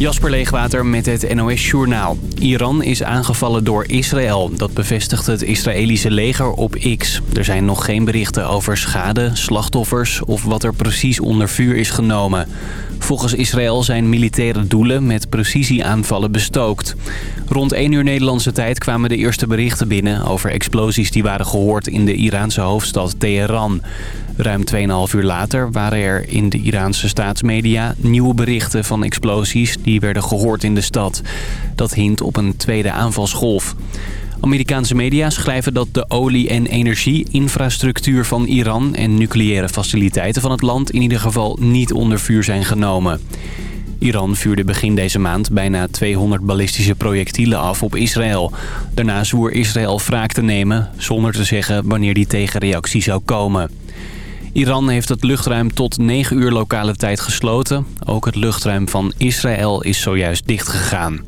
Jasper Leegwater met het NOS Journaal. Iran is aangevallen door Israël. Dat bevestigt het Israëlische leger op X. Er zijn nog geen berichten over schade, slachtoffers of wat er precies onder vuur is genomen. Volgens Israël zijn militaire doelen met precisieaanvallen bestookt. Rond 1 uur Nederlandse tijd kwamen de eerste berichten binnen... over explosies die waren gehoord in de Iraanse hoofdstad Teheran. Ruim 2,5 uur later waren er in de Iraanse staatsmedia nieuwe berichten van explosies... die werden gehoord in de stad. Dat hint op een tweede aanvalsgolf. Amerikaanse media schrijven dat de olie- en energie-infrastructuur van Iran... en nucleaire faciliteiten van het land in ieder geval niet onder vuur zijn genomen. Iran vuurde begin deze maand bijna 200 ballistische projectielen af op Israël. Daarna zwoer Israël wraak te nemen, zonder te zeggen wanneer die tegenreactie zou komen. Iran heeft het luchtruim tot 9 uur lokale tijd gesloten. Ook het luchtruim van Israël is zojuist dichtgegaan.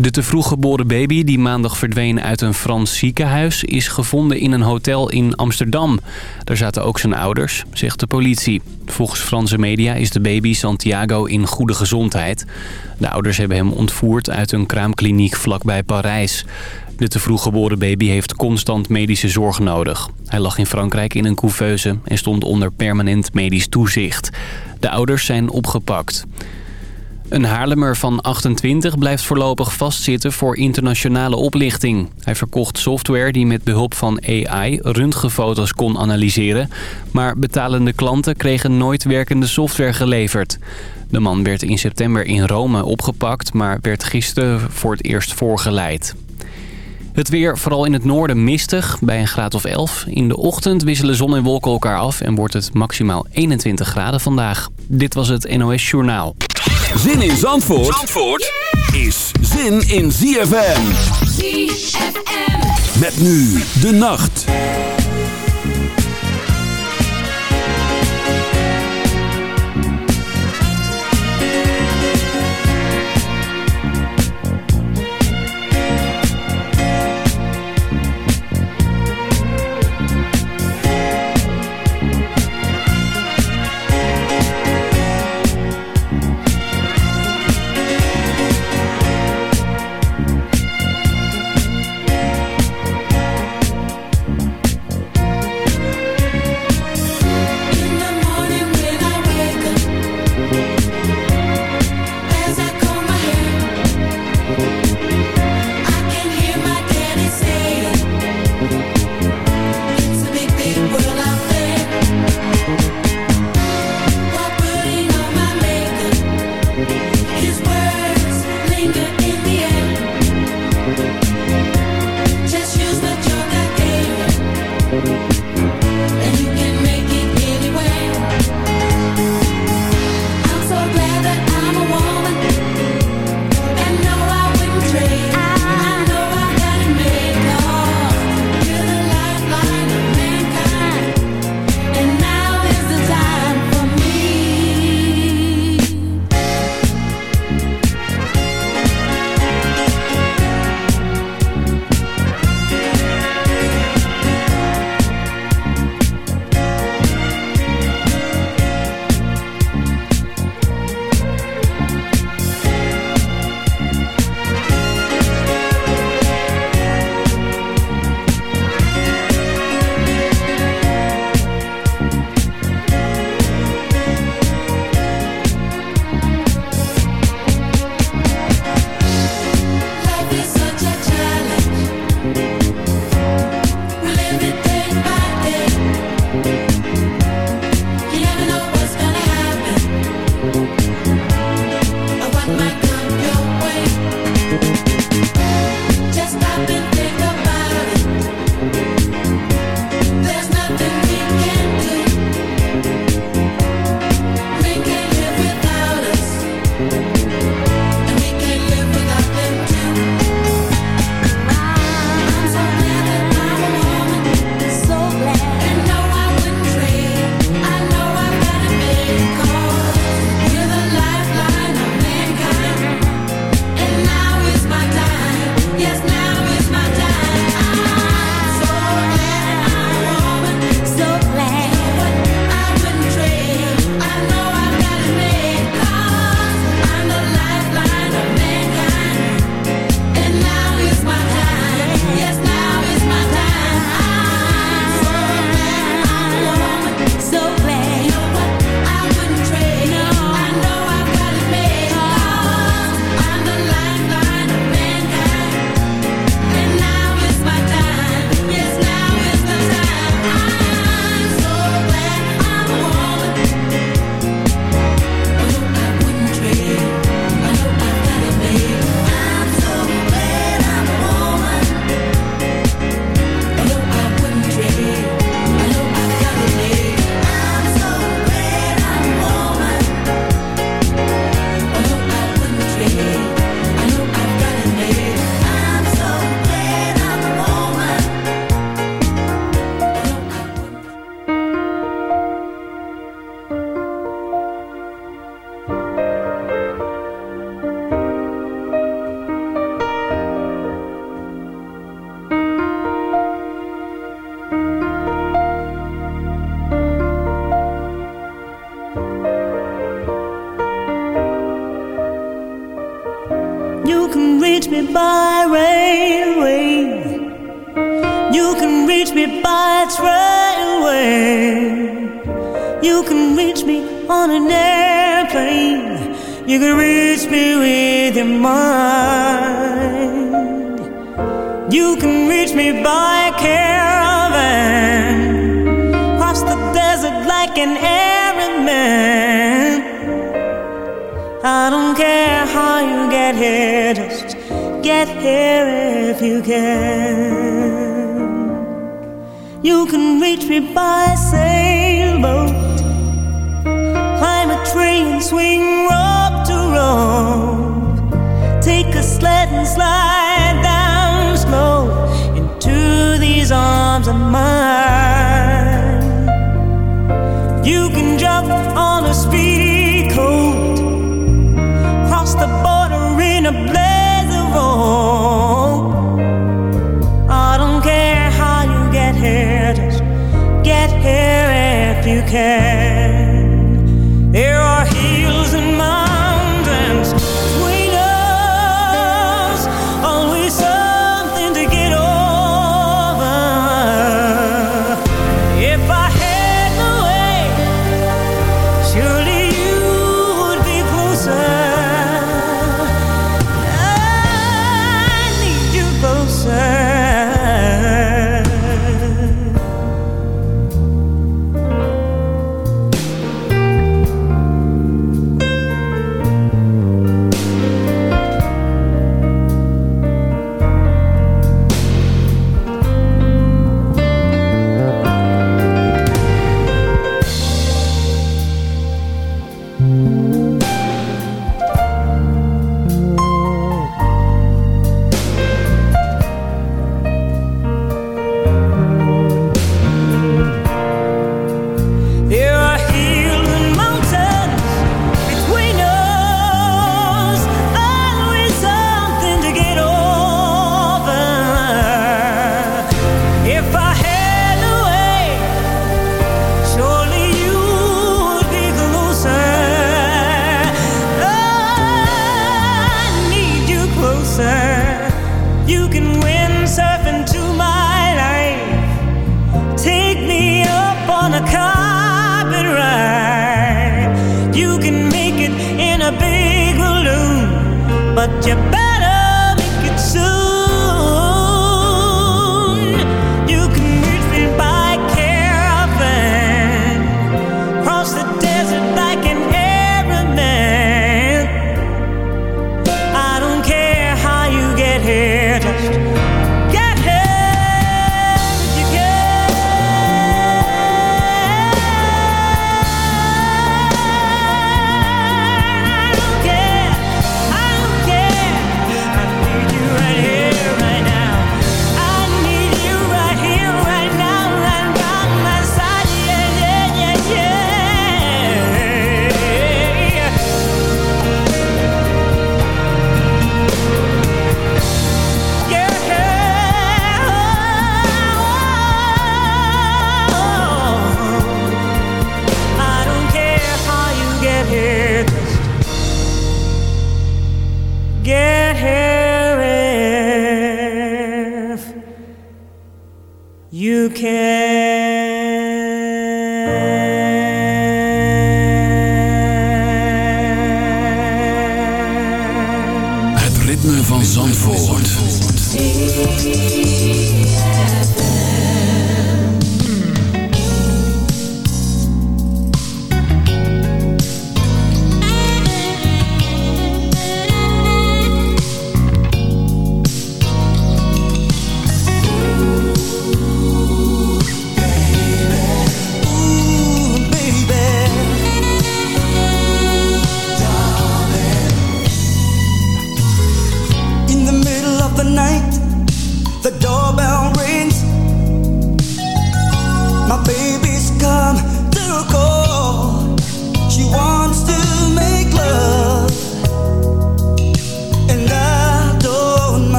De te vroeg geboren baby die maandag verdween uit een Frans ziekenhuis... is gevonden in een hotel in Amsterdam. Daar zaten ook zijn ouders, zegt de politie. Volgens Franse media is de baby Santiago in goede gezondheid. De ouders hebben hem ontvoerd uit een kraamkliniek vlakbij Parijs. De te vroeg geboren baby heeft constant medische zorg nodig. Hij lag in Frankrijk in een couveuse en stond onder permanent medisch toezicht. De ouders zijn opgepakt. Een Haarlemmer van 28 blijft voorlopig vastzitten voor internationale oplichting. Hij verkocht software die met behulp van AI röntgenfoto's kon analyseren. Maar betalende klanten kregen nooit werkende software geleverd. De man werd in september in Rome opgepakt, maar werd gisteren voor het eerst voorgeleid. Het weer, vooral in het noorden, mistig, bij een graad of 11. In de ochtend wisselen zon en wolken elkaar af en wordt het maximaal 21 graden vandaag. Dit was het NOS Journaal. Zin in Zandvoort, Zandvoort is zin in ZFM. ZFM. Met nu de nacht.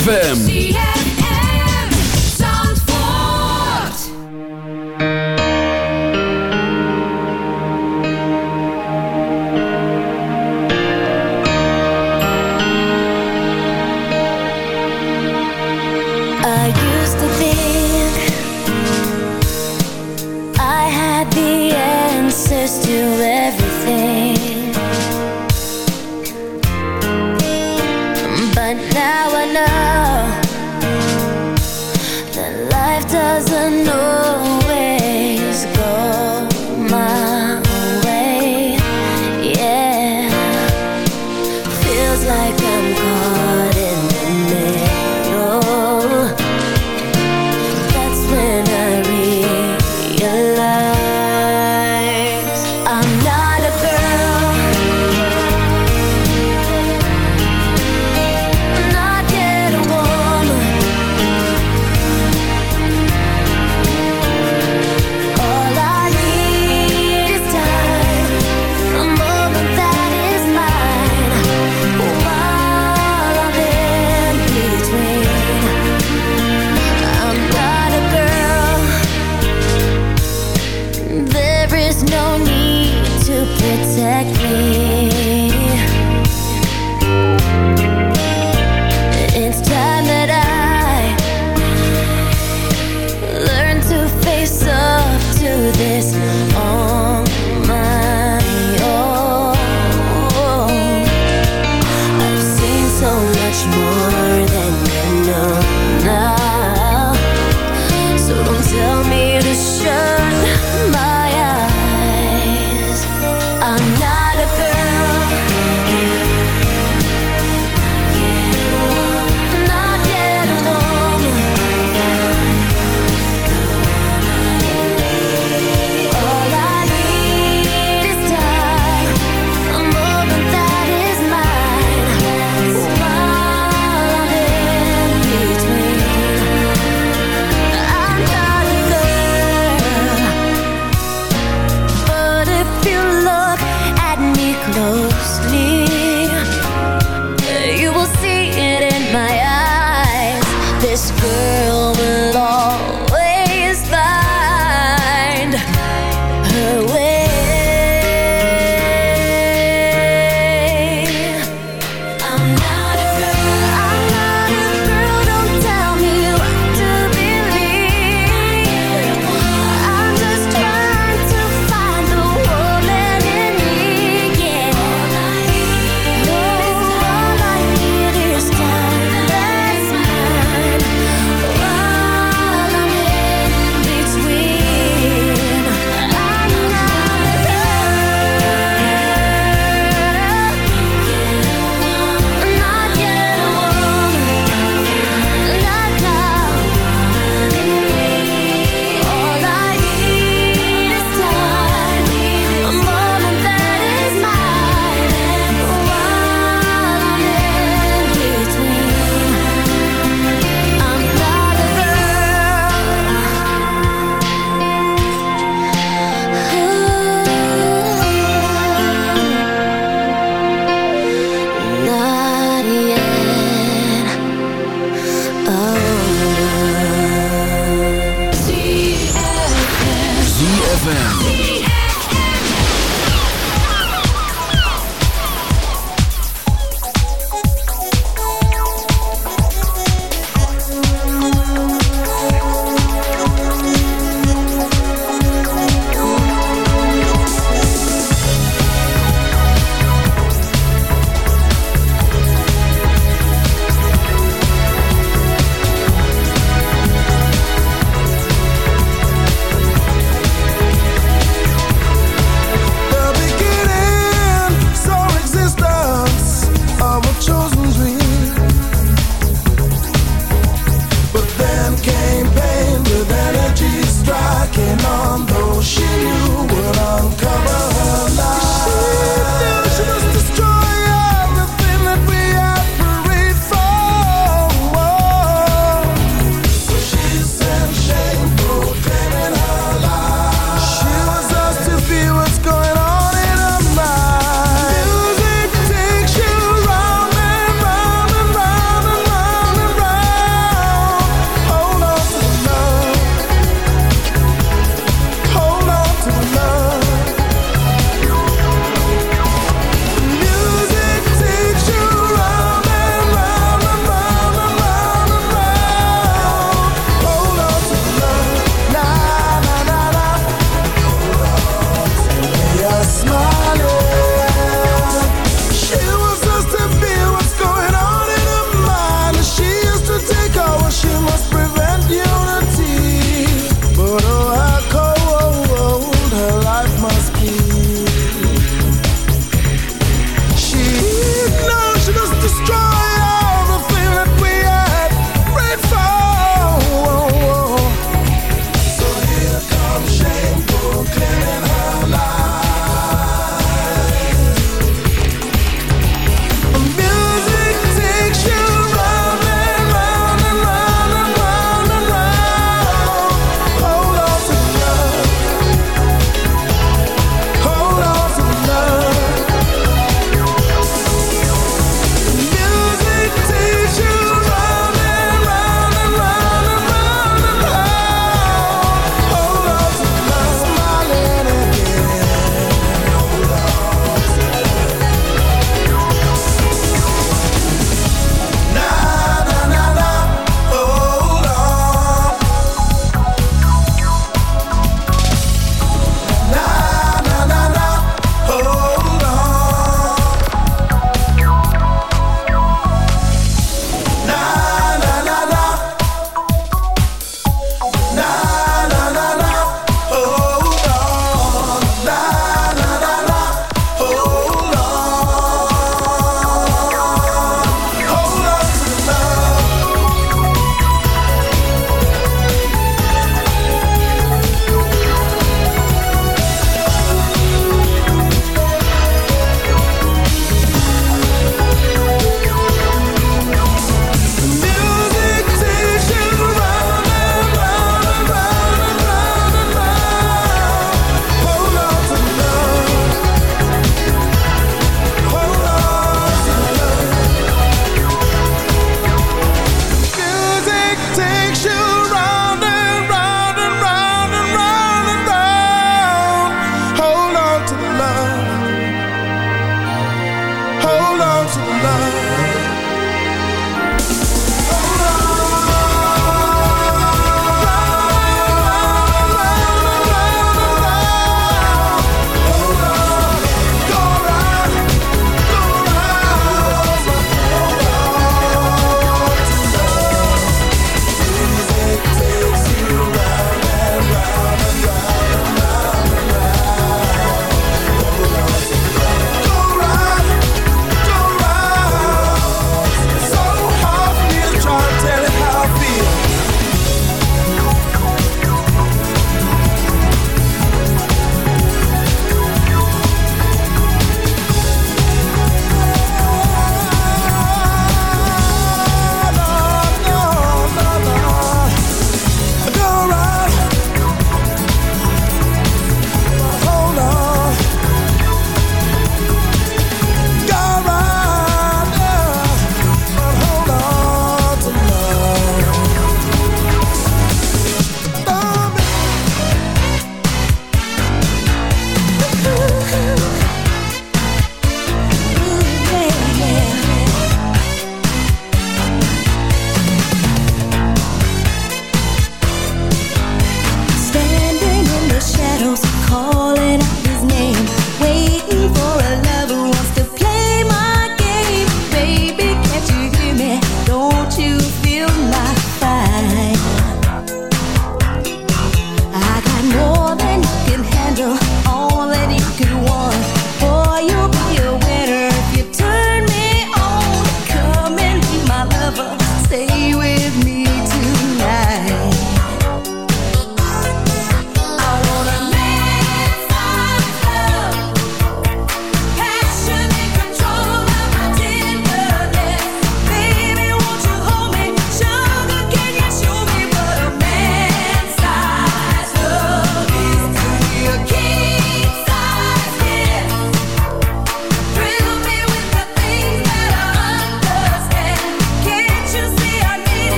ZFM.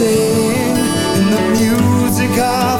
sing in the music of